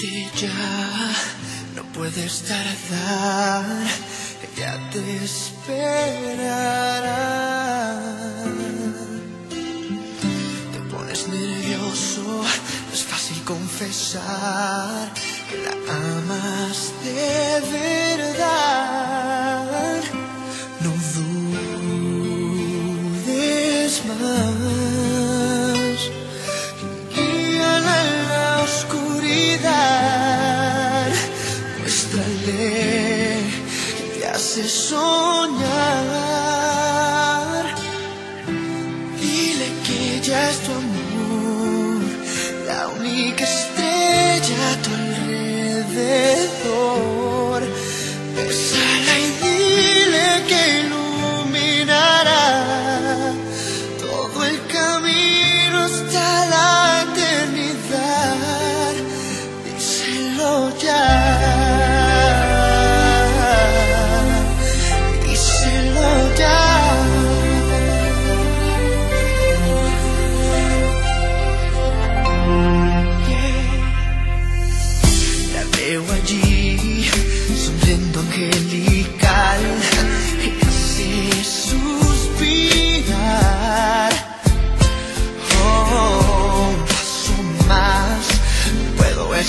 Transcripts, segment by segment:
Vete ya, no puedes tardar, ella te esperará. Te pones nervioso, no es fácil confesar que la Te hace soñar. Dile que ella es tu amor, la única estrella a tu alrededor.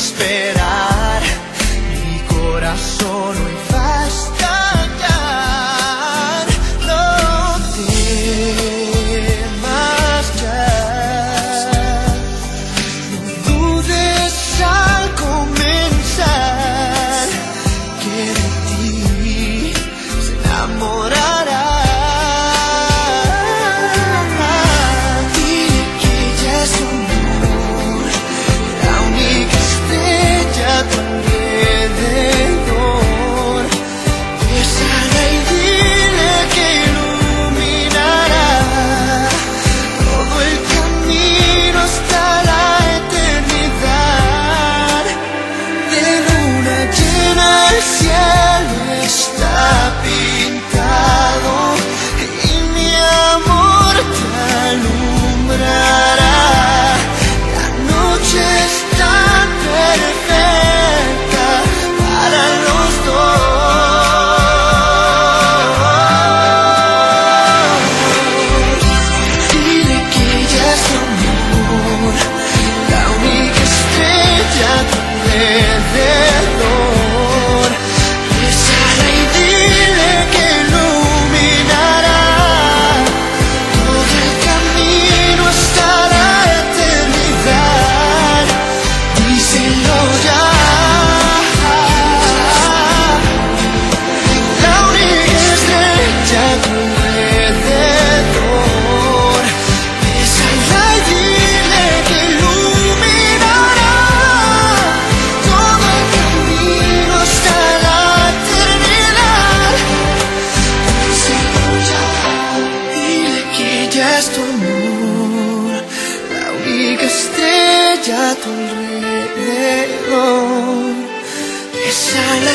Esperar, mi corazón hoy va a estallar. No temas ya. No dudes al comenzar que de ti se enamorará. Amor, già thùng rì nê lô Esa la